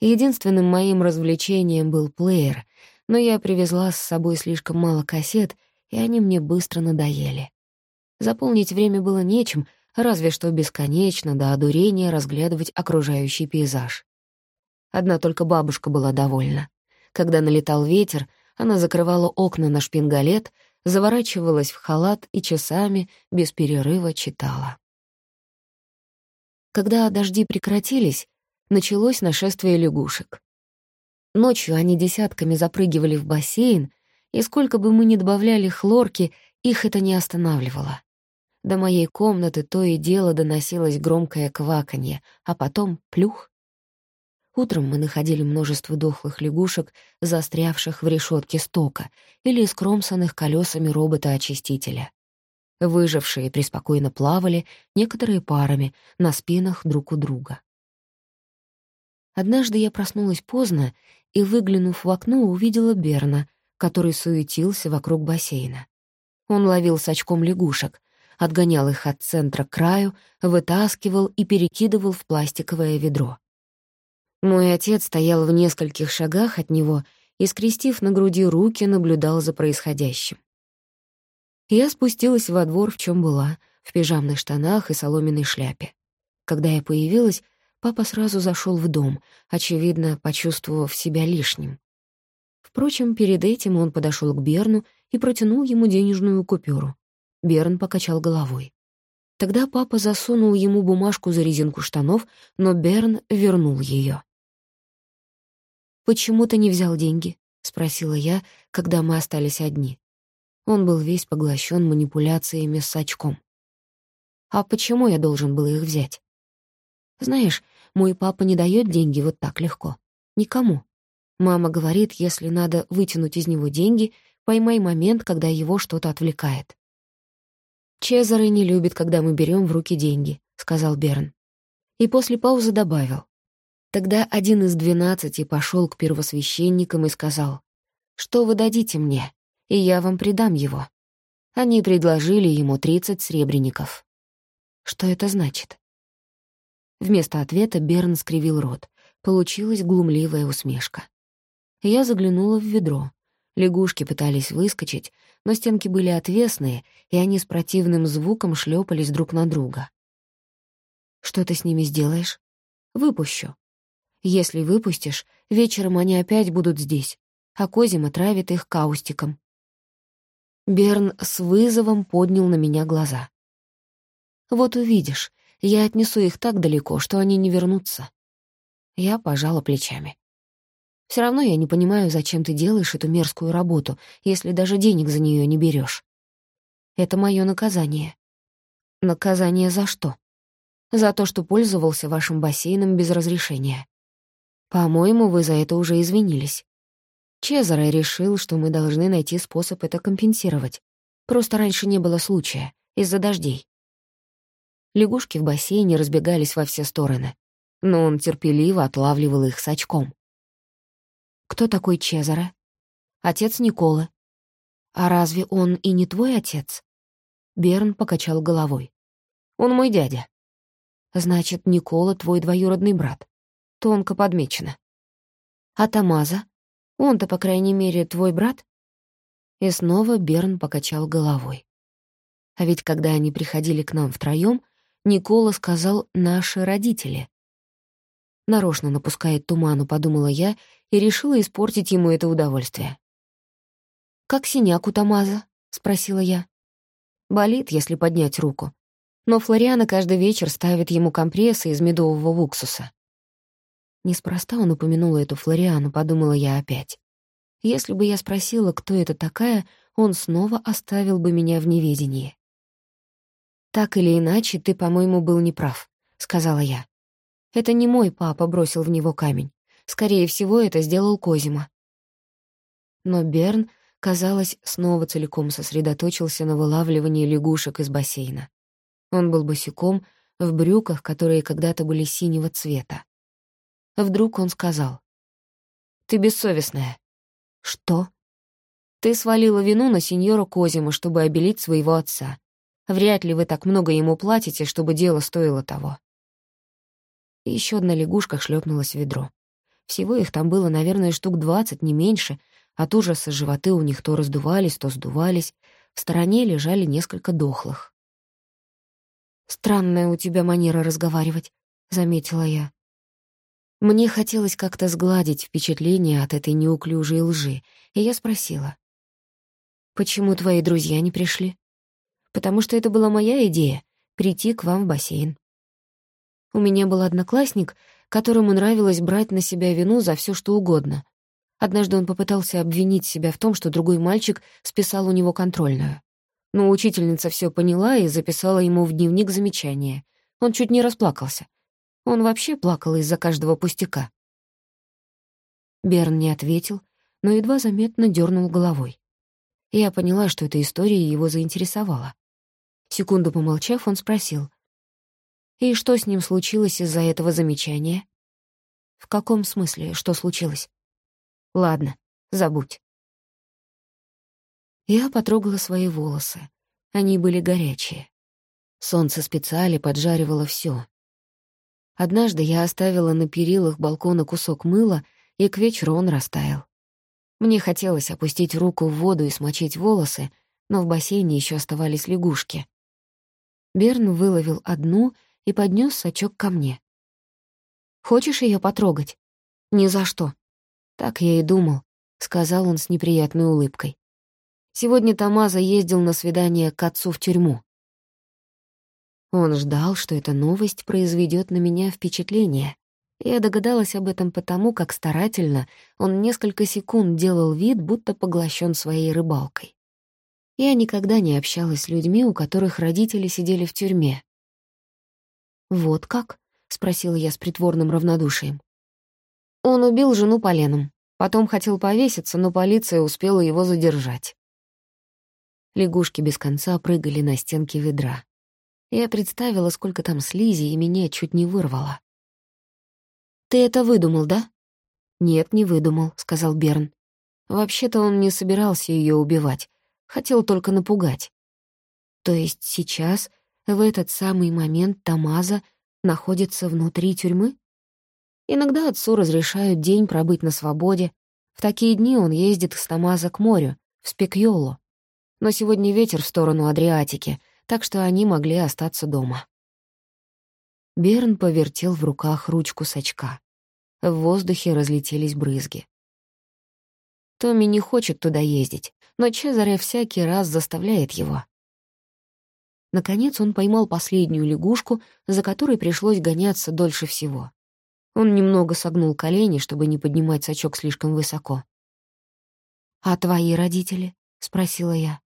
Единственным моим развлечением был плеер, но я привезла с собой слишком мало кассет, и они мне быстро надоели. Заполнить время было нечем, разве что бесконечно до одурения разглядывать окружающий пейзаж. Одна только бабушка была довольна. Когда налетал ветер, она закрывала окна на шпингалет, заворачивалась в халат и часами без перерыва читала. Когда дожди прекратились, началось нашествие лягушек. Ночью они десятками запрыгивали в бассейн, и сколько бы мы ни добавляли хлорки, их это не останавливало. До моей комнаты то и дело доносилось громкое кваканье, а потом плюх. Утром мы находили множество дохлых лягушек, застрявших в решетке стока или скромсанных колесами робота-очистителя. Выжившие преспокойно плавали, некоторые парами, на спинах друг у друга. Однажды я проснулась поздно и, выглянув в окно, увидела Берна, который суетился вокруг бассейна. Он ловил с очком лягушек, отгонял их от центра к краю, вытаскивал и перекидывал в пластиковое ведро. Мой отец стоял в нескольких шагах от него и, скрестив на груди руки, наблюдал за происходящим. Я спустилась во двор, в чем была, в пижамных штанах и соломенной шляпе. Когда я появилась, папа сразу зашел в дом, очевидно, почувствовав себя лишним. Впрочем, перед этим он подошел к Берну и протянул ему денежную купюру. Берн покачал головой. Тогда папа засунул ему бумажку за резинку штанов, но Берн вернул ее. «Почему ты не взял деньги?» — спросила я, когда мы остались одни. Он был весь поглощен манипуляциями с очком. «А почему я должен был их взять?» «Знаешь, мой папа не дает деньги вот так легко. Никому. Мама говорит, если надо вытянуть из него деньги, поймай момент, когда его что-то отвлекает. «Чезаре не любит, когда мы берем в руки деньги», — сказал Берн. И после паузы добавил. Тогда один из двенадцати пошел к первосвященникам и сказал, «Что вы дадите мне, и я вам придам его». Они предложили ему тридцать сребреников. Что это значит? Вместо ответа Берн скривил рот. Получилась глумливая усмешка. Я заглянула в ведро. Лягушки пытались выскочить, но стенки были отвесные, и они с противным звуком шлепались друг на друга. «Что ты с ними сделаешь?» «Выпущу. Если выпустишь, вечером они опять будут здесь, а Козима травит их каустиком». Берн с вызовом поднял на меня глаза. «Вот увидишь, я отнесу их так далеко, что они не вернутся». Я пожала плечами. Все равно я не понимаю, зачем ты делаешь эту мерзкую работу, если даже денег за нее не берешь. Это мое наказание. Наказание за что? За то, что пользовался вашим бассейном без разрешения. По-моему, вы за это уже извинились. Чезаре решил, что мы должны найти способ это компенсировать. Просто раньше не было случая, из-за дождей. Лягушки в бассейне разбегались во все стороны, но он терпеливо отлавливал их с очком. Кто такой Чезаре? Отец Николы. А разве он и не твой отец? Берн покачал головой. Он мой дядя. Значит, Никола твой двоюродный брат. Тонко подмечено. А Тамаза? Он-то, по крайней мере, твой брат? И снова Берн покачал головой. А ведь когда они приходили к нам втроём, Никола сказал «наши родители». Нарочно напускает туману, подумала я, и решила испортить ему это удовольствие. «Как синяк у Тамаза?» — спросила я. «Болит, если поднять руку. Но Флориана каждый вечер ставит ему компрессы из медового уксуса». Неспроста он упомянул эту Флориану, подумала я опять. Если бы я спросила, кто это такая, он снова оставил бы меня в неведении. «Так или иначе, ты, по-моему, был неправ», — сказала я. Это не мой папа бросил в него камень. Скорее всего, это сделал Козима. Но Берн, казалось, снова целиком сосредоточился на вылавливании лягушек из бассейна. Он был босиком, в брюках, которые когда-то были синего цвета. Вдруг он сказал. «Ты бессовестная». «Что?» «Ты свалила вину на сеньора Козима, чтобы обелить своего отца. Вряд ли вы так много ему платите, чтобы дело стоило того». И еще одна лягушка шлепнулась в ведро. Всего их там было, наверное, штук двадцать, не меньше. От ужаса животы у них то раздувались, то сдувались. В стороне лежали несколько дохлых. «Странная у тебя манера разговаривать», — заметила я. Мне хотелось как-то сгладить впечатление от этой неуклюжей лжи, и я спросила. «Почему твои друзья не пришли?» «Потому что это была моя идея — прийти к вам в бассейн. У меня был одноклассник, которому нравилось брать на себя вину за все, что угодно. Однажды он попытался обвинить себя в том, что другой мальчик списал у него контрольную. Но учительница все поняла и записала ему в дневник замечание. Он чуть не расплакался. Он вообще плакал из-за каждого пустяка. Берн не ответил, но едва заметно дернул головой. Я поняла, что эта история его заинтересовала. Секунду помолчав, он спросил. «И что с ним случилось из-за этого замечания?» «В каком смысле, что случилось?» «Ладно, забудь». Я потрогала свои волосы. Они были горячие. Солнце специально поджаривало все. Однажды я оставила на перилах балкона кусок мыла, и к вечеру он растаял. Мне хотелось опустить руку в воду и смочить волосы, но в бассейне еще оставались лягушки. Берн выловил одну и поднес сачок ко мне. «Хочешь ее потрогать?» «Ни за что». «Так я и думал», — сказал он с неприятной улыбкой. Сегодня Тамаза ездил на свидание к отцу в тюрьму. Он ждал, что эта новость произведет на меня впечатление. Я догадалась об этом потому, как старательно он несколько секунд делал вид, будто поглощен своей рыбалкой. Я никогда не общалась с людьми, у которых родители сидели в тюрьме. «Вот как?» — спросила я с притворным равнодушием. Он убил жену поленом. Потом хотел повеситься, но полиция успела его задержать. Лягушки без конца прыгали на стенки ведра. Я представила, сколько там слизи, и меня чуть не вырвало. «Ты это выдумал, да?» «Нет, не выдумал», — сказал Берн. «Вообще-то он не собирался ее убивать, хотел только напугать». «То есть сейчас, в этот самый момент, Тамаза находится внутри тюрьмы?» Иногда отцу разрешают день пробыть на свободе. В такие дни он ездит с Тамаза к морю, в Спекьоло но сегодня ветер в сторону Адриатики, так что они могли остаться дома. Берн повертел в руках ручку сачка. В воздухе разлетелись брызги. Томми не хочет туда ездить, но Чезаре всякий раз заставляет его. Наконец он поймал последнюю лягушку, за которой пришлось гоняться дольше всего. Он немного согнул колени, чтобы не поднимать сачок слишком высоко. «А твои родители?» — спросила я.